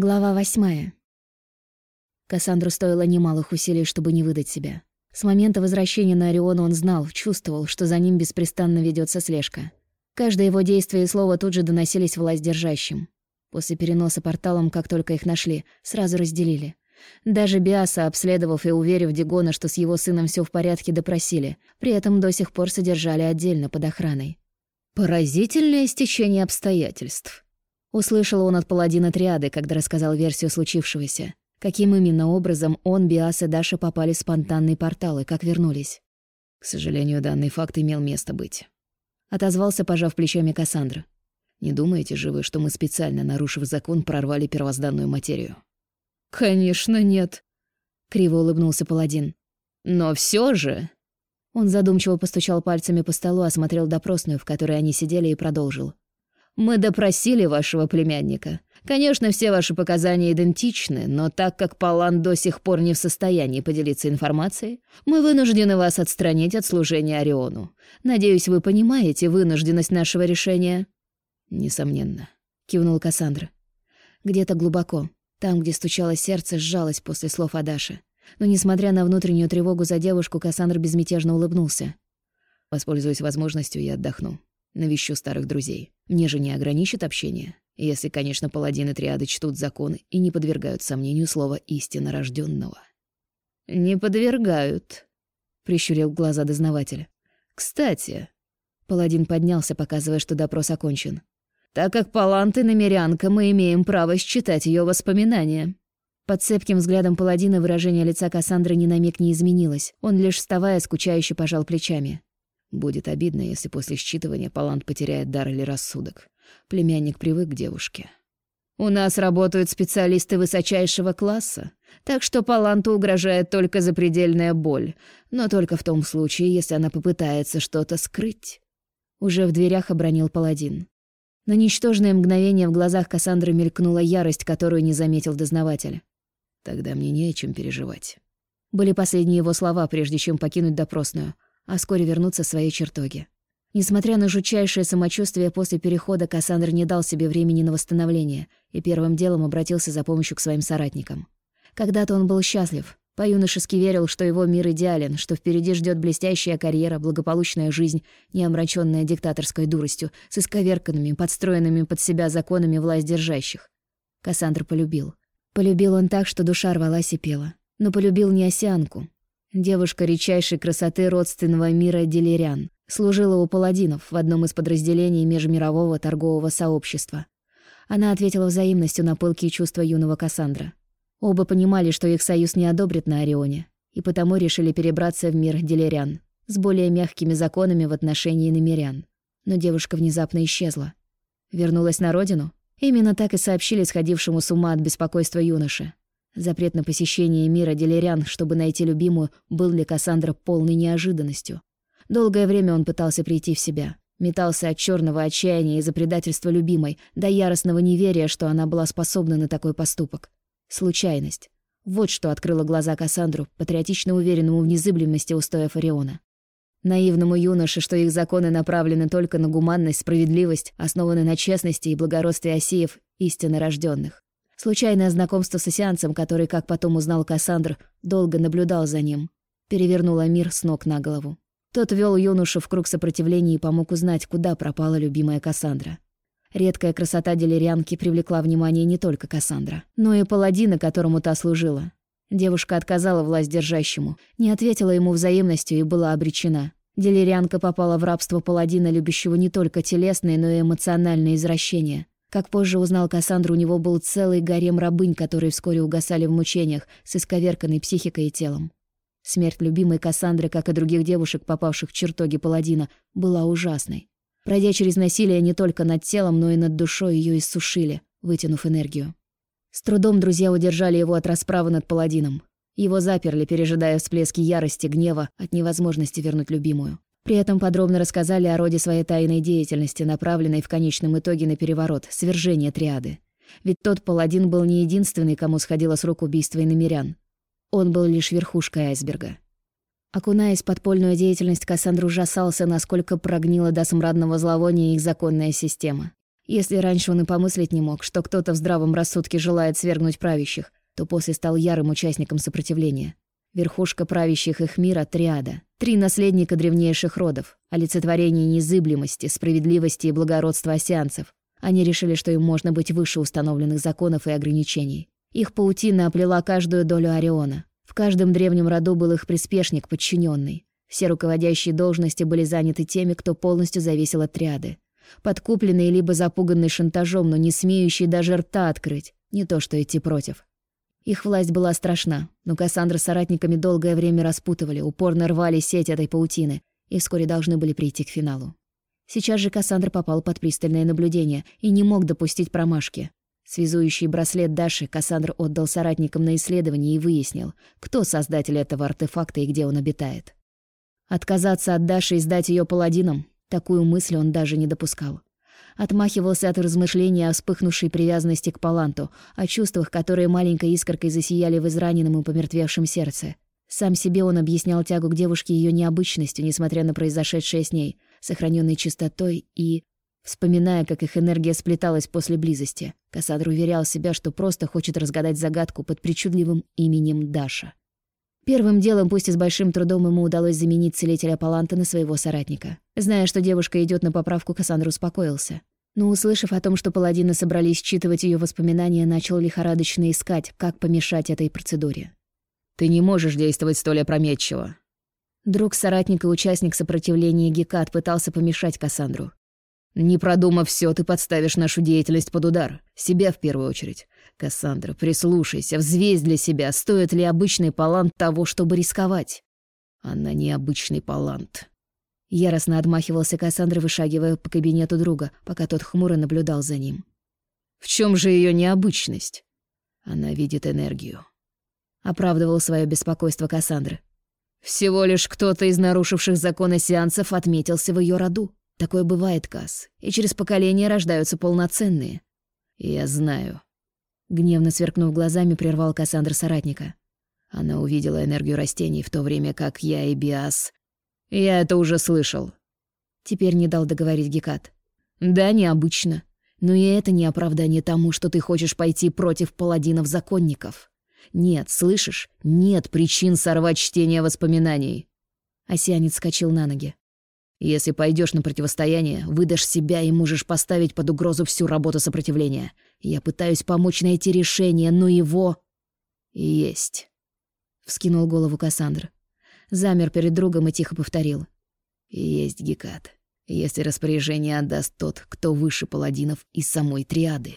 Глава восьмая. Кассандру стоило немалых усилий, чтобы не выдать себя. С момента возвращения на Орион он знал, чувствовал, что за ним беспрестанно ведется слежка. Каждое его действие и слово тут же доносились власть держащим. После переноса порталом, как только их нашли, сразу разделили. Даже Биаса, обследовав и уверив Дигона, что с его сыном все в порядке, допросили. При этом до сих пор содержали отдельно под охраной. «Поразительное стечение обстоятельств», — услышал он от паладина Триады, когда рассказал версию случившегося. Каким именно образом он, Биас и Даша попали в спонтанный портал и как вернулись? К сожалению, данный факт имел место быть. Отозвался, пожав плечами Кассандра. Не думаете же вы, что мы специально, нарушив закон, прорвали первозданную материю? Конечно, нет. Криво улыбнулся паладин. Но все же... Он задумчиво постучал пальцами по столу, осмотрел допросную, в которой они сидели, и продолжил. «Мы допросили вашего племянника. Конечно, все ваши показания идентичны, но так как Палан до сих пор не в состоянии поделиться информацией, мы вынуждены вас отстранить от служения Ориону. Надеюсь, вы понимаете вынужденность нашего решения?» «Несомненно», — кивнул Кассандра. Где-то глубоко, там, где стучало сердце, сжалось после слов Адаши. Но, несмотря на внутреннюю тревогу за девушку, Кассандр безмятежно улыбнулся. «Воспользуюсь возможностью и отдохну. Навещу старых друзей. Мне же не ограничит общение, если, конечно, паладины триады чтут законы и не подвергают сомнению слова истинно рожденного. «Не подвергают», — прищурил глаза дознавателя. «Кстати...» Паладин поднялся, показывая, что допрос окончен. «Так как Паланты намерянка, мы имеем право считать ее воспоминания». Под цепким взглядом паладина выражение лица Кассандры ни на миг не изменилось. Он лишь вставая, скучающе пожал плечами. Будет обидно, если после считывания Палант потеряет дар или рассудок. Племянник привык к девушке. «У нас работают специалисты высочайшего класса, так что Паланту угрожает только запредельная боль, но только в том случае, если она попытается что-то скрыть». Уже в дверях обронил паладин. На ничтожное мгновение в глазах Кассандры мелькнула ярость, которую не заметил дознаватель. «Тогда мне не о чем переживать». Были последние его слова, прежде чем покинуть допросную, а вскоре вернуться в свои чертоги. Несмотря на жутчайшее самочувствие после перехода, Кассандр не дал себе времени на восстановление и первым делом обратился за помощью к своим соратникам. Когда-то он был счастлив, по-юношески верил, что его мир идеален, что впереди ждет блестящая карьера, благополучная жизнь, не омраченная диктаторской дуростью, с исковерканными, подстроенными под себя законами власть держащих. Кассандр полюбил. Полюбил он так, что душа рвалась и пела. Но полюбил не осянку. Девушка редчайшей красоты родственного мира Делирян, Служила у паладинов в одном из подразделений межмирового торгового сообщества. Она ответила взаимностью на пылкие чувства юного Кассандра. Оба понимали, что их союз не одобрит на Орионе, и потому решили перебраться в мир делерян с более мягкими законами в отношении намерян. Но девушка внезапно исчезла. Вернулась на родину? Именно так и сообщили сходившему с ума от беспокойства юноше. Запрет на посещение мира делерян, чтобы найти любимую, был для Кассандра полной неожиданностью. Долгое время он пытался прийти в себя. Метался от черного отчаяния из-за предательства любимой, до яростного неверия, что она была способна на такой поступок. Случайность. Вот что открыло глаза Кассандру, патриотично уверенному в незыблемости устоев Ориона. Наивному юноше, что их законы направлены только на гуманность, справедливость, основаны на честности и благородстве осеев, истинно рожденных. Случайное знакомство с осянцем, который, как потом узнал Кассандр, долго наблюдал за ним, перевернуло мир с ног на голову. Тот вел юношу в круг сопротивления и помог узнать, куда пропала любимая Кассандра. Редкая красота делерянки привлекла внимание не только Кассандра, но и паладина, которому та служила. Девушка отказала власть держащему, не ответила ему взаимностью и была обречена. Делерянка попала в рабство паладина, любящего не только телесные, но и эмоциональные извращения. Как позже узнал Кассандра, у него был целый гарем рабынь, которые вскоре угасали в мучениях с исковерканной психикой и телом. Смерть любимой Кассандры, как и других девушек, попавших в чертоги паладина, была ужасной. Пройдя через насилие не только над телом, но и над душой, ее иссушили, вытянув энергию. С трудом друзья удержали его от расправы над паладином. Его заперли, пережидая всплески ярости, гнева от невозможности вернуть любимую. При этом подробно рассказали о роде своей тайной деятельности, направленной в конечном итоге на переворот, свержение триады. Ведь тот паладин был не единственный, кому сходило с рук убийство иномерян. Он был лишь верхушкой айсберга. Окунаясь в подпольную деятельность, Кассандр ужасался, насколько прогнила до смрадного зловония их законная система. Если раньше он и помыслить не мог, что кто-то в здравом рассудке желает свергнуть правящих, то после стал ярым участником сопротивления. Верхушка правящих их мира — триада. Три наследника древнейших родов, олицетворение незыблемости, справедливости и благородства осянцев. Они решили, что им можно быть выше установленных законов и ограничений. Их паутина оплела каждую долю Ориона. В каждом древнем роду был их приспешник, подчиненный. Все руководящие должности были заняты теми, кто полностью зависел от триады. Подкупленные либо запуганные шантажом, но не смеющие даже рта открыть. Не то что идти против. Их власть была страшна, но Кассандра с соратниками долгое время распутывали, упорно рвали сеть этой паутины и вскоре должны были прийти к финалу. Сейчас же Кассандра попал под пристальное наблюдение и не мог допустить промашки. Связующий браслет Даши Кассандра отдал соратникам на исследование и выяснил, кто создатель этого артефакта и где он обитает. Отказаться от Даши и сдать ее паладинам — такую мысль он даже не допускал отмахивался от размышления о вспыхнувшей привязанности к Паланту, о чувствах, которые маленькой искоркой засияли в израненном и помертвевшем сердце. Сам себе он объяснял тягу к девушке ее необычностью, несмотря на произошедшее с ней, сохраненной чистотой и... Вспоминая, как их энергия сплеталась после близости, Кассандра уверял себя, что просто хочет разгадать загадку под причудливым именем Даша. Первым делом, пусть и с большим трудом, ему удалось заменить целителя Паланта на своего соратника. Зная, что девушка идет на поправку, Кассандра успокоился. Но, услышав о том, что паладины собрались считывать ее воспоминания, начал лихорадочно искать, как помешать этой процедуре. «Ты не можешь действовать столь опрометчиво». Друг соратник и участник сопротивления Гекат пытался помешать Кассандру. «Не продумав все, ты подставишь нашу деятельность под удар. Себя в первую очередь. Кассандра, прислушайся, взвесь для себя, стоит ли обычный палант того, чтобы рисковать. Она не обычный палант. Яростно отмахивался Кассандра, вышагивая по кабинету друга, пока тот хмуро наблюдал за ним. В чем же ее необычность? Она видит энергию. Оправдывал свое беспокойство Кассандры. Всего лишь кто-то из нарушивших законы сеансов отметился в ее роду. Такое бывает, Касс, и через поколение рождаются полноценные. Я знаю, Гневно сверкнув глазами, прервал Кассандра соратника. Она увидела энергию растений, в то время как я и Биас... Я это уже слышал. Теперь не дал договорить Гекат. Да, необычно. Но и это не оправдание тому, что ты хочешь пойти против паладинов-законников. Нет, слышишь? Нет причин сорвать чтение воспоминаний. Осянец скачал на ноги. Если пойдешь на противостояние, выдашь себя и можешь поставить под угрозу всю работу сопротивления. Я пытаюсь помочь найти решение, но его... есть. Вскинул голову Кассандр. Замер перед другом и тихо повторил. Есть Гекат. Если распоряжение отдаст тот, кто выше паладинов и самой триады.